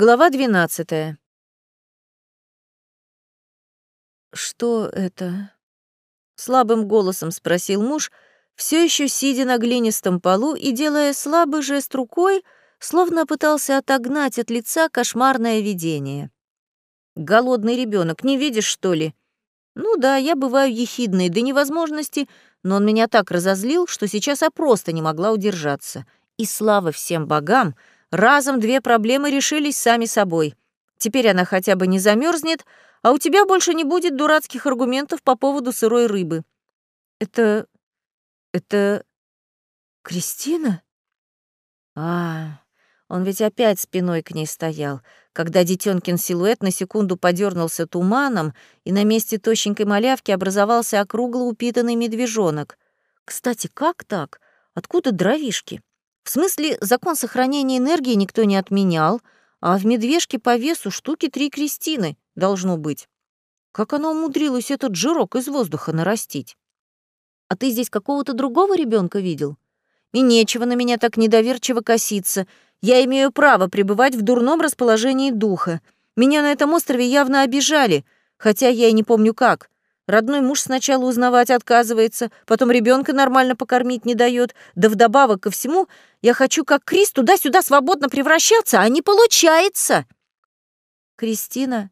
Глава 12. Что это? слабым голосом спросил муж, все еще сидя на глинистом полу и делая слабый жест рукой, словно пытался отогнать от лица кошмарное видение. Голодный ребенок, не видишь, что ли? Ну да, я бываю ехидной до невозможности, но он меня так разозлил, что сейчас я просто не могла удержаться. И слава всем богам, Разом две проблемы решились сами собой. Теперь она хотя бы не замерзнет, а у тебя больше не будет дурацких аргументов по поводу сырой рыбы. Это... это... Кристина? А, он ведь опять спиной к ней стоял, когда детёнкин силуэт на секунду подернулся туманом, и на месте тощенькой малявки образовался округло упитанный медвежонок. Кстати, как так? Откуда дровишки? В смысле, закон сохранения энергии никто не отменял, а в медвежке по весу штуки три крестины должно быть. Как она умудрилась этот жирок из воздуха нарастить? А ты здесь какого-то другого ребенка видел? И нечего на меня так недоверчиво коситься. Я имею право пребывать в дурном расположении духа. Меня на этом острове явно обижали, хотя я и не помню как. Родной муж сначала узнавать отказывается, потом ребенка нормально покормить не дает, да вдобавок ко всему я хочу, как Крис, туда-сюда свободно превращаться, а не получается. Кристина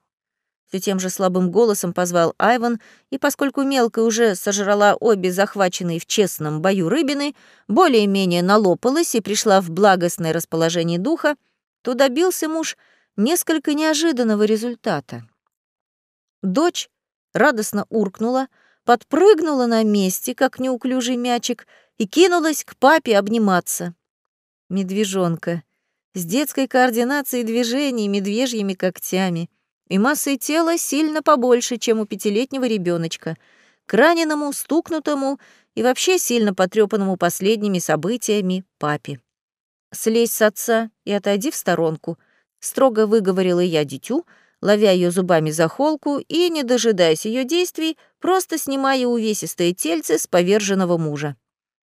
все тем же слабым голосом позвал Айван, и поскольку мелкая уже сожрала обе захваченные в честном бою рыбины, более-менее налопалась и пришла в благостное расположение духа, то добился муж несколько неожиданного результата. Дочь радостно уркнула, подпрыгнула на месте, как неуклюжий мячик, и кинулась к папе обниматься. Медвежонка. С детской координацией движений, медвежьими когтями. И массой тела сильно побольше, чем у пятилетнего ребеночка, к раненому, стукнутому и вообще сильно потрепанному последними событиями папе. «Слезь с отца и отойди в сторонку», — строго выговорила я дитю, — ловя ее зубами за холку и, не дожидаясь ее действий, просто снимая увесистое тельце с поверженного мужа.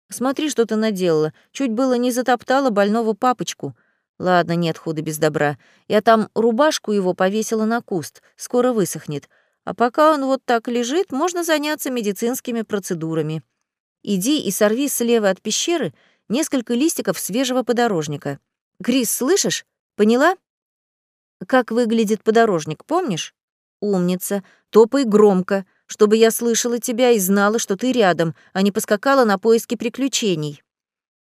«Смотри, что ты наделала. Чуть было не затоптала больного папочку. Ладно, нет худа без добра. Я там рубашку его повесила на куст, скоро высохнет. А пока он вот так лежит, можно заняться медицинскими процедурами. Иди и сорви слева от пещеры несколько листиков свежего подорожника. Крис, слышишь? Поняла?» Как выглядит подорожник, помнишь? Умница. Топай громко, чтобы я слышала тебя и знала, что ты рядом, а не поскакала на поиски приключений.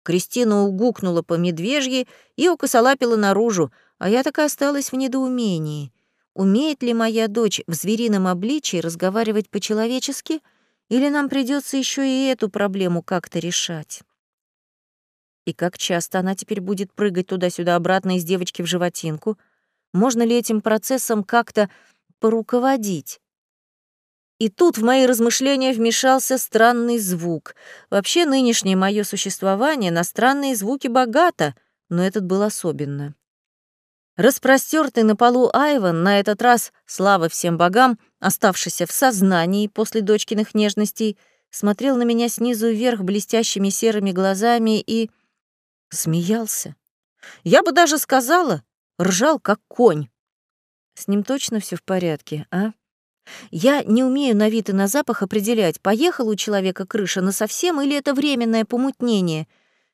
Кристина угукнула по медвежье и укосолапила наружу, а я так и осталась в недоумении. Умеет ли моя дочь в зверином обличии разговаривать по-человечески, или нам придется еще и эту проблему как-то решать? И как часто она теперь будет прыгать туда-сюда обратно из девочки в животинку — можно ли этим процессом как-то поруководить? И тут в мои размышления вмешался странный звук. Вообще нынешнее мое существование на странные звуки богато, но этот был особенно. Распростертый на полу Айван, на этот раз, слава всем богам, оставшийся в сознании после дочкиных нежностей, смотрел на меня снизу вверх блестящими серыми глазами и... смеялся. Я бы даже сказала, ржал, как конь. С ним точно все в порядке, а? Я не умею на вид и на запах определять, поехала у человека крыша на совсем или это временное помутнение.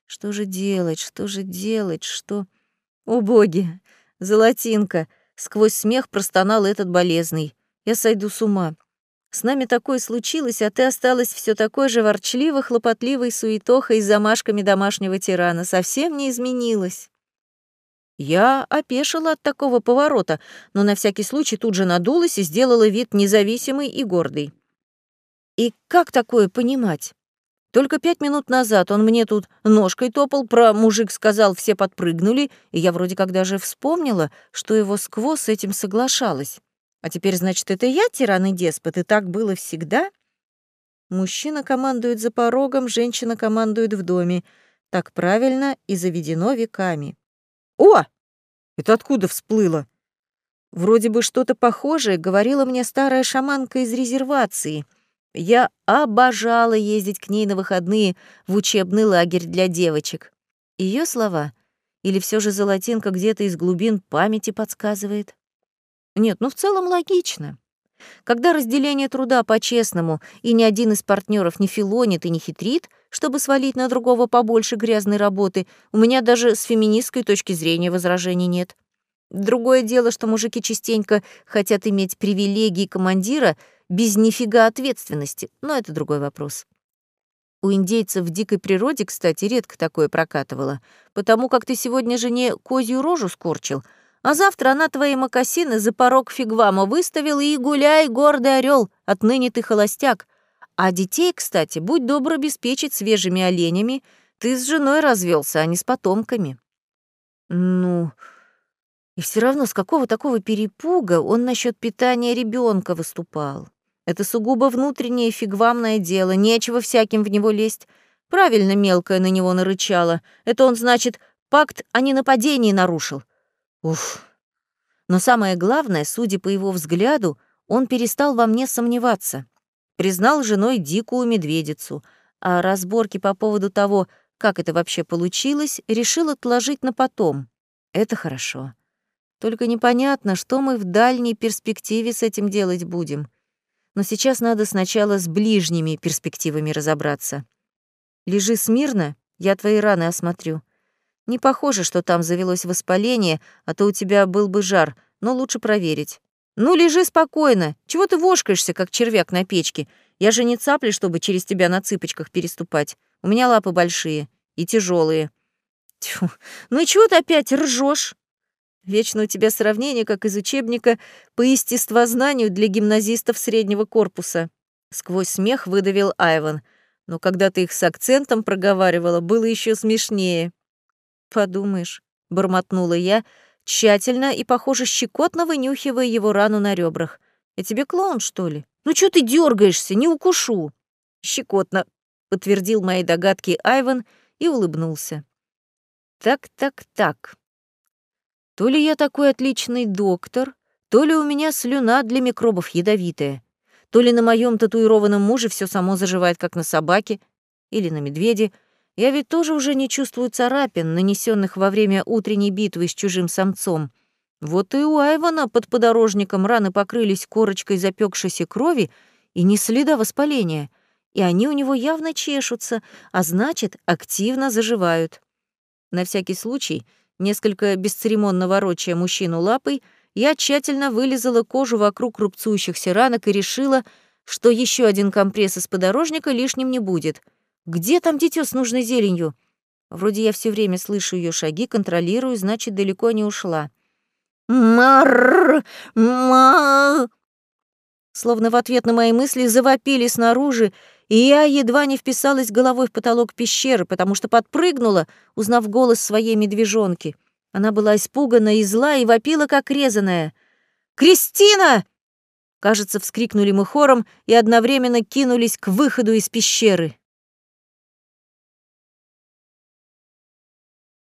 Что же делать, что же делать, что... О, боги! Золотинка! Сквозь смех простонал этот болезный. Я сойду с ума. С нами такое случилось, а ты осталась все такой же ворчливо, хлопотливой суетохой с замашками домашнего тирана. Совсем не изменилась. Я опешила от такого поворота, но на всякий случай тут же надулась и сделала вид независимый и гордый. И как такое понимать? Только пять минут назад он мне тут ножкой топал, про мужик сказал, все подпрыгнули, и я вроде как даже вспомнила, что его сквозь с этим соглашалась. А теперь, значит, это я тиран и деспот, и так было всегда? Мужчина командует за порогом, женщина командует в доме. Так правильно и заведено веками. «О! Это откуда всплыло?» Вроде бы что-то похожее говорила мне старая шаманка из резервации. Я обожала ездить к ней на выходные в учебный лагерь для девочек. Ее слова Или все же золотинка где-то из глубин памяти подсказывает? Нет, ну в целом логично. Когда разделение труда по-честному, и ни один из партнеров не филонит и не хитрит, чтобы свалить на другого побольше грязной работы, у меня даже с феминистской точки зрения возражений нет. Другое дело, что мужики частенько хотят иметь привилегии командира без нифига ответственности, но это другой вопрос. У индейцев в дикой природе, кстати, редко такое прокатывало, потому как ты сегодня жене козью рожу скорчил — а завтра она твои мокасины за порог фигвама выставила и гуляй, гордый орел, отныне ты холостяк. А детей, кстати, будь добр обеспечить свежими оленями. Ты с женой развелся, а не с потомками. Ну, и все равно с какого такого перепуга он насчет питания ребенка выступал? Это сугубо внутреннее фигвамное дело, нечего всяким в него лезть. Правильно мелкая на него нарычала. Это он, значит, пакт о ненападении нарушил. Уф. Но самое главное, судя по его взгляду, он перестал во мне сомневаться. Признал женой дикую медведицу, а разборки по поводу того, как это вообще получилось, решил отложить на потом. Это хорошо. Только непонятно, что мы в дальней перспективе с этим делать будем. Но сейчас надо сначала с ближними перспективами разобраться. Лежи смирно, я твои раны осмотрю. Не похоже, что там завелось воспаление, а то у тебя был бы жар, но лучше проверить. Ну, лежи спокойно. Чего ты вошкаешься, как червяк на печке? Я же не цапля, чтобы через тебя на цыпочках переступать. У меня лапы большие и тяжелые. Тьфу, ну и чего ты опять ржешь? Вечно у тебя сравнение, как из учебника по естествознанию для гимназистов среднего корпуса. Сквозь смех выдавил Айван. Но когда ты их с акцентом проговаривала, было еще смешнее. «Подумаешь», — бормотнула я, тщательно и, похоже, щекотно вынюхивая его рану на ребрах. «Я тебе клоун, что ли? Ну что ты дергаешься? Не укушу!» «Щекотно», — подтвердил мои догадки Айван и улыбнулся. «Так, так, так. То ли я такой отличный доктор, то ли у меня слюна для микробов ядовитая, то ли на моем татуированном муже все само заживает, как на собаке или на медведе, я ведь тоже уже не чувствую царапин, нанесенных во время утренней битвы с чужим самцом. Вот и у Айвана под подорожником раны покрылись корочкой запекшейся крови и не следа воспаления, и они у него явно чешутся, а значит, активно заживают. На всякий случай, несколько бесцеремонно ворочая мужчину лапой, я тщательно вылизала кожу вокруг рубцующихся ранок и решила, что еще один компресс из подорожника лишним не будет — где там дитё с нужной зеленью? Вроде я все время слышу ее шаги, контролирую, значит, далеко не ушла. Мар, ма. Словно в ответ на мои мысли завопили снаружи, и я едва не вписалась головой в потолок пещеры, потому что подпрыгнула, узнав голос своей медвежонки. Она была испугана и зла, и вопила, как резаная. «Кристина!» Кажется, вскрикнули мы хором и одновременно кинулись к выходу из пещеры.